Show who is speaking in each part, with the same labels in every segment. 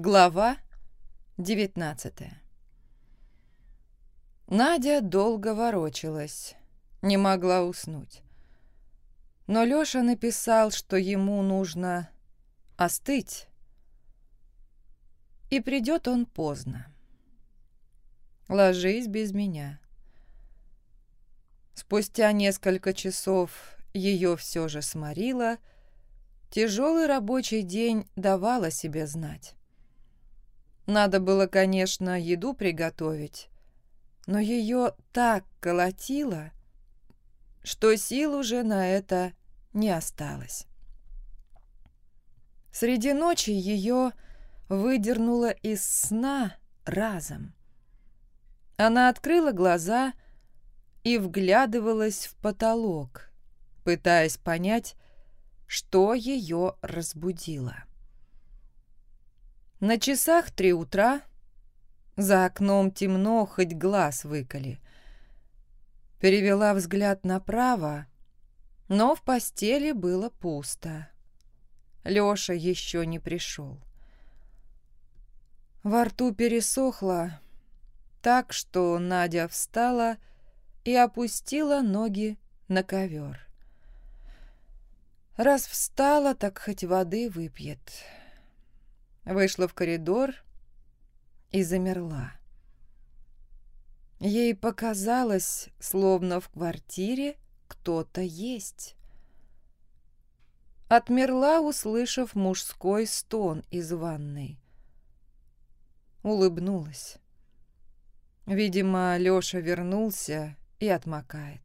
Speaker 1: Глава 19 Надя долго ворочалась, не могла уснуть. Но Лёша написал, что ему нужно остыть, и придет он поздно. Ложись без меня. Спустя несколько часов ее все же сморило, тяжелый рабочий день давал себе знать. Надо было, конечно, еду приготовить, но ее так колотило, что сил уже на это не осталось. Среди ночи ее выдернуло из сна разом. Она открыла глаза и вглядывалась в потолок, пытаясь понять, что ее разбудило. На часах три утра. За окном темно, хоть глаз выколи. Перевела взгляд направо, но в постели было пусто. Лёша еще не пришел. Во рту пересохло, так что Надя встала и опустила ноги на ковер. Раз встала, так хоть воды выпьет вышла в коридор и замерла. Ей показалось, словно в квартире кто-то есть. Отмерла, услышав мужской стон из ванной. Улыбнулась. Видимо, Лёша вернулся и отмокает.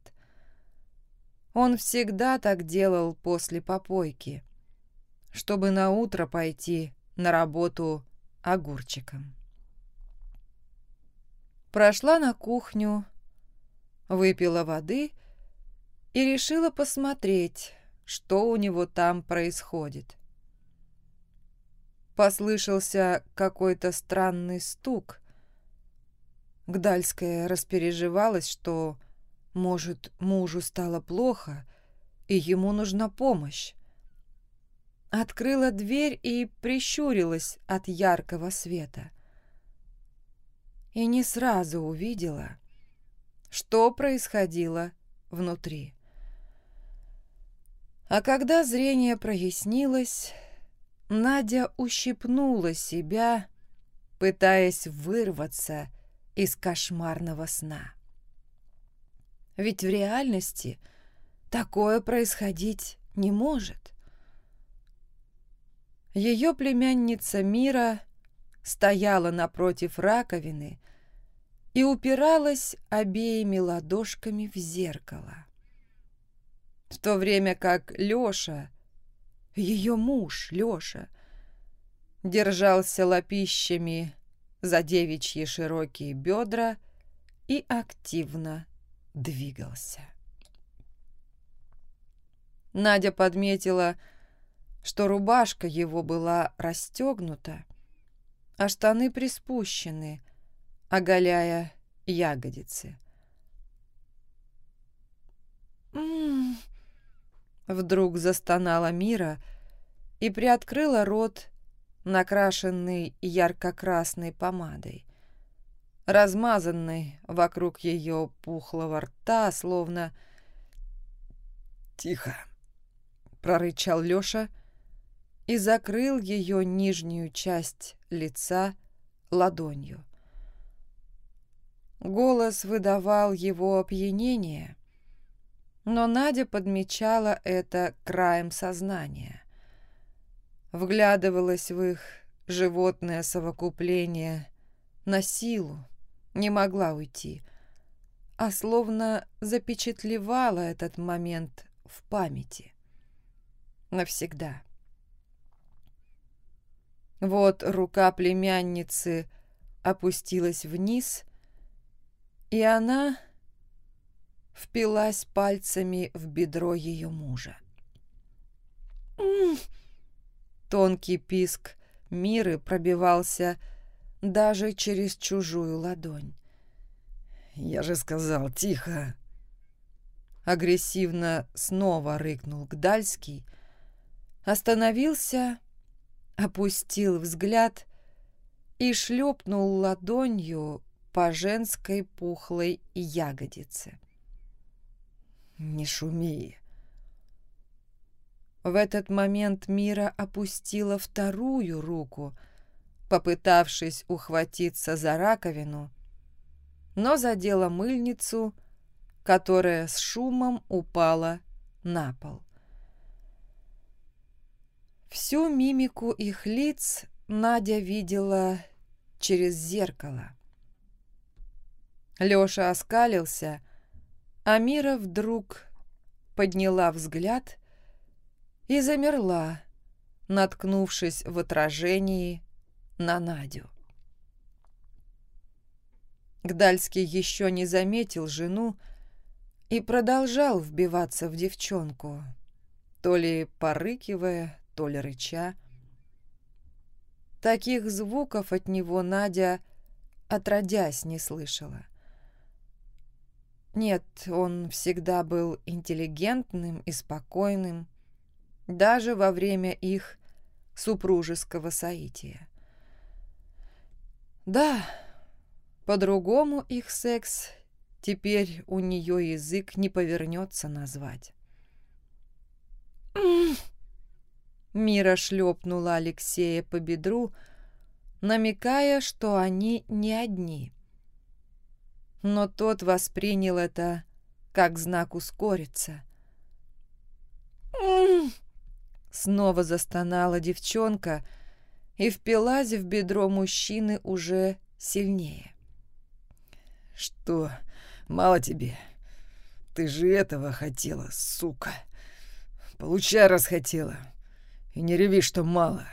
Speaker 1: Он всегда так делал после попойки, чтобы на утро пойти на работу огурчиком. Прошла на кухню, выпила воды и решила посмотреть, что у него там происходит. Послышался какой-то странный стук. Гдальская распереживалась, что, может, мужу стало плохо, и ему нужна помощь открыла дверь и прищурилась от яркого света. И не сразу увидела, что происходило внутри. А когда зрение прояснилось, Надя ущипнула себя, пытаясь вырваться из кошмарного сна. Ведь в реальности такое происходить не может. Ее племянница Мира стояла напротив раковины и упиралась обеими ладошками в зеркало. В то время как Лёша, ее муж Лёша, держался лопищами за девичьи широкие бедра и активно двигался. Надя подметила, что рубашка его была расстегнута, а штаны приспущены, оголяя ягодицы. «М-м-м!» Вдруг застонала Мира и приоткрыла рот, накрашенный ярко-красной помадой, размазанной вокруг ее пухлого рта, словно... «Тихо!» — прорычал Лёша, — и закрыл ее нижнюю часть лица ладонью. Голос выдавал его опьянение, но Надя подмечала это краем сознания. Вглядывалась в их животное совокупление на силу, не могла уйти, а словно запечатлевала этот момент в памяти. Навсегда. Вот рука племянницы опустилась вниз, и она впилась пальцами в бедро ее мужа. Тонкий писк Миры пробивался даже через чужую ладонь. «Я же сказал, тихо!» Агрессивно снова рыкнул Гдальский, остановился опустил взгляд и шлепнул ладонью по женской пухлой ягодице. «Не шуми!» В этот момент Мира опустила вторую руку, попытавшись ухватиться за раковину, но задела мыльницу, которая с шумом упала на пол. Всю мимику их лиц Надя видела через зеркало. Лёша оскалился, а Мира вдруг подняла взгляд и замерла, наткнувшись в отражении на Надю. Гдальский еще не заметил жену и продолжал вбиваться в девчонку, то ли порыкивая, то ли рыча. Таких звуков от него Надя отродясь не слышала. Нет, он всегда был интеллигентным и спокойным, даже во время их супружеского соития. Да, по-другому их секс теперь у нее язык не повернется назвать. Мира шлепнула Алексея по бедру, намекая, что они не одни но тот воспринял это как знак ускориться. Снова застонала девчонка и впилась в бедро мужчины уже сильнее.
Speaker 2: «Что, мало тебе? Ты же этого хотела, сука. Получай, раз хотела. И не реви, что мало».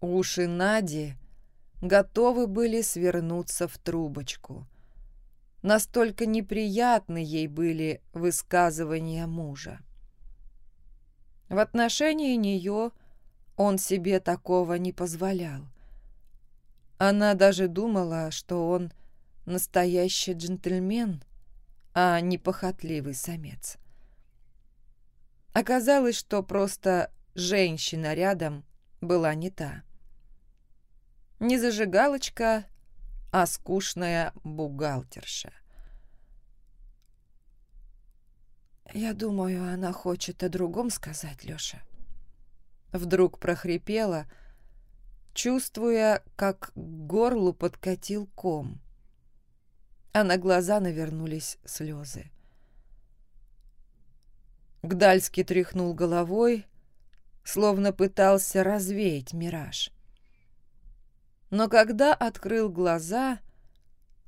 Speaker 1: Уши Нади готовы были свернуться в трубочку. Настолько неприятны ей были высказывания мужа. В отношении нее он себе такого не позволял. Она даже думала, что он настоящий джентльмен, а не похотливый самец. Оказалось, что просто женщина рядом была не та. Не зажигалочка, а скучная бухгалтерша. «Я думаю, она хочет о другом сказать, Лёша». Вдруг прохрипела, чувствуя, как к горлу подкатил ком, а на глаза навернулись слезы. Гдальский тряхнул головой, словно пытался развеять мираж но когда открыл глаза,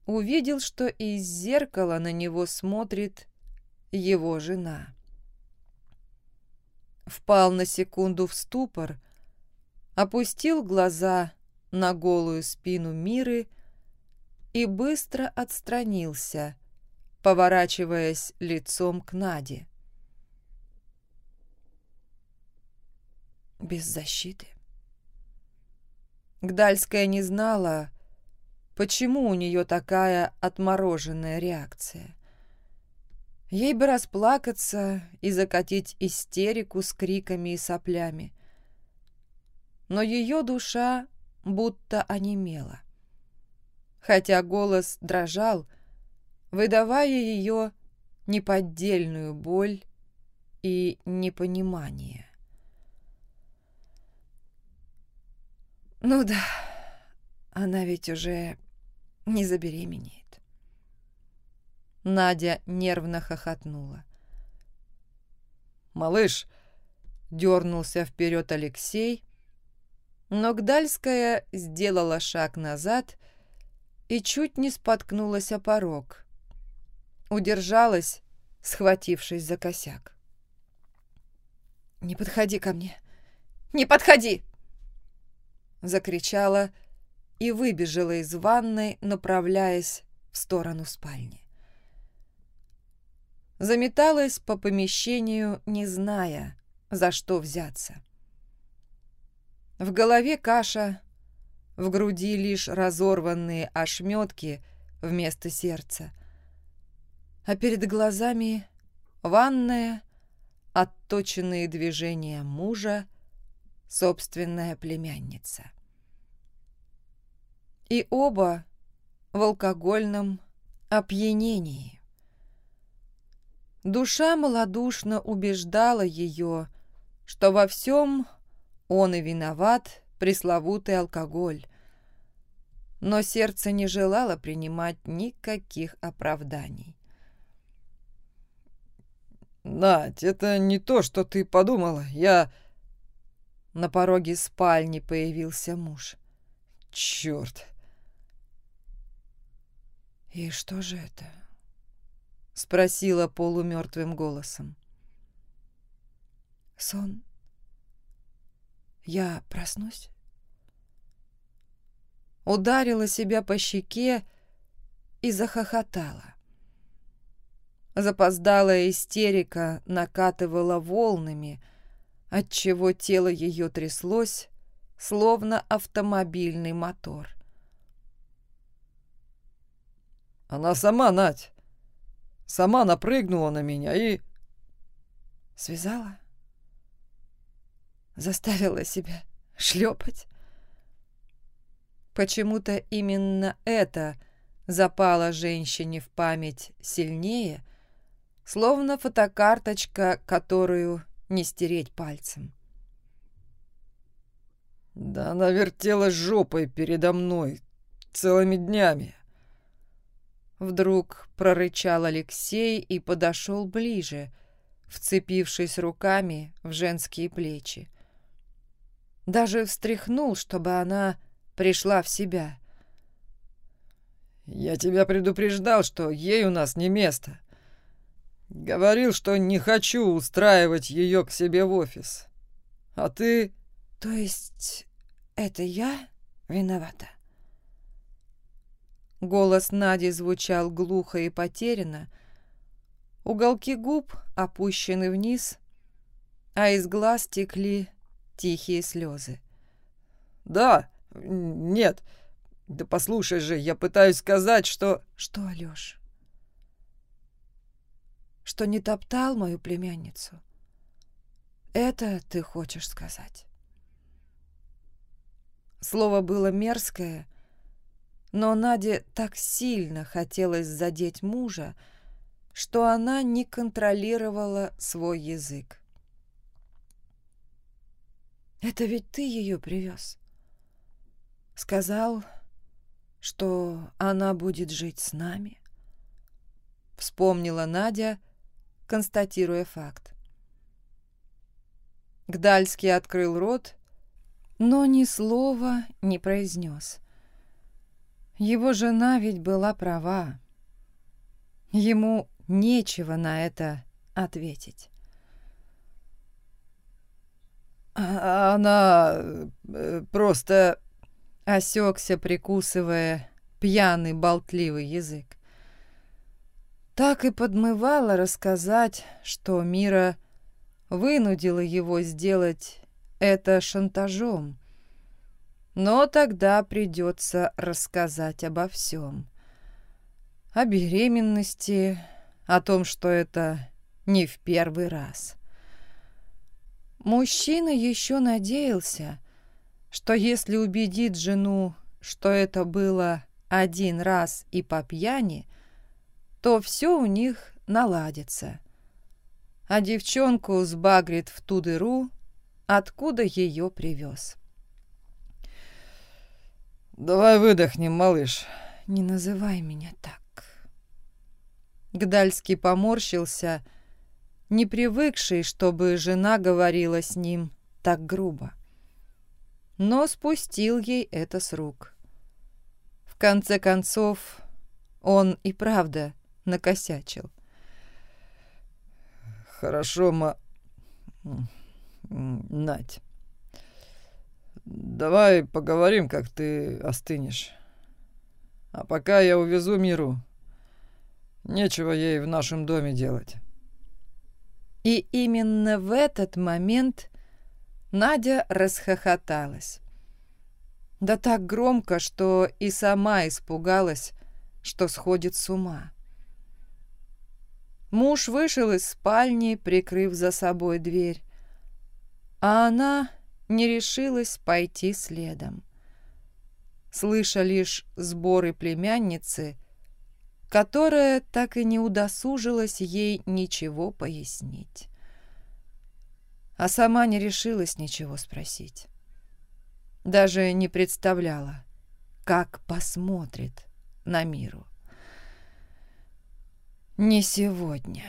Speaker 1: увидел, что из зеркала на него смотрит его жена. Впал на секунду в ступор, опустил глаза на голую спину Миры и быстро отстранился, поворачиваясь лицом к Наде. Без защиты. Гдальская не знала, почему у нее такая отмороженная реакция. Ей бы расплакаться и закатить истерику с криками и соплями. Но ее душа будто онемела. Хотя голос дрожал, выдавая ее неподдельную боль и непонимание. Ну да, она ведь уже не забеременеет. Надя нервно хохотнула.
Speaker 2: «Малыш!» — дернулся вперед Алексей, но Гдальская сделала шаг назад и чуть не споткнулась о порог. Удержалась, схватившись за косяк.
Speaker 1: «Не подходи ко мне! Не подходи!» Закричала и выбежала из ванной, направляясь в сторону спальни. Заметалась по помещению, не зная, за что взяться. В голове каша, в груди лишь разорванные ошметки вместо сердца, а перед глазами ванная, отточенные движения мужа, собственная племянница. И оба в алкогольном опьянении. Душа малодушно убеждала ее, что во всем он и виноват пресловутый алкоголь, но сердце не желало принимать никаких оправданий.
Speaker 2: «Надь, это не то, что ты подумала. Я...»
Speaker 1: На пороге спальни появился муж.
Speaker 2: «Черт!»
Speaker 1: «И что же это?» — спросила полумертвым голосом. «Сон? Я проснусь?» Ударила себя по щеке и захохотала. Запоздалая истерика накатывала волнами, отчего тело ее тряслось, словно автомобильный мотор.
Speaker 2: «Она сама, Надь, сама напрыгнула на меня и...»
Speaker 1: «Связала? Заставила себя шлепать?» Почему-то именно это запало женщине в память сильнее, словно фотокарточка, которую не стереть пальцем.
Speaker 2: Да она вертела жопой передо мной целыми днями.
Speaker 1: Вдруг прорычал Алексей и подошел ближе, вцепившись руками в женские плечи. Даже встряхнул, чтобы она пришла в себя.
Speaker 2: «Я тебя предупреждал, что ей у нас не место. Говорил, что не хочу устраивать ее к себе в офис. А ты...»
Speaker 1: «То есть это я виновата?» Голос Нади звучал глухо и потерянно. Уголки губ опущены вниз, а из глаз текли тихие слезы.
Speaker 2: «Да, нет. Да послушай же, я пытаюсь сказать, что...»
Speaker 1: «Что, Алёш?» что не топтал мою племянницу. Это ты хочешь сказать? Слово было мерзкое, но Наде так сильно хотелось задеть мужа, что она не контролировала свой язык. «Это ведь ты ее привез?» Сказал, что она будет жить с нами. Вспомнила Надя, констатируя факт. Гдальский открыл рот, но ни слова не произнес. Его жена ведь была права. Ему нечего на это ответить.
Speaker 2: А, «Она э, просто...»
Speaker 1: — осекся, прикусывая пьяный болтливый язык так и подмывала рассказать, что Мира вынудила его сделать это шантажом. Но тогда придется рассказать обо всем. О беременности, о том, что это не в первый раз. Мужчина еще надеялся, что если убедит жену, что это было один раз и по пьяни, то все у них наладится. А девчонку сбагрит в ту дыру, откуда ее привез.
Speaker 2: «Давай выдохнем, малыш».
Speaker 1: «Не называй меня так». Гдальский поморщился, не привыкший, чтобы жена говорила с ним так грубо. Но спустил ей это с рук. В конце концов, он и правда накосячил.
Speaker 2: Хорошо, ма... Надь. Давай поговорим, как ты остынешь. А пока я увезу Миру. Нечего ей в нашем доме делать.
Speaker 1: И именно в этот момент Надя расхохоталась. Да так громко, что и сама испугалась, что сходит с ума. Муж вышел из спальни, прикрыв за собой дверь, а она не решилась пойти следом. слыша лишь сборы племянницы, которая так и не удосужилась ей ничего пояснить. А сама не решилась ничего спросить. Даже не представляла, как посмотрит на миру. Не сегодня.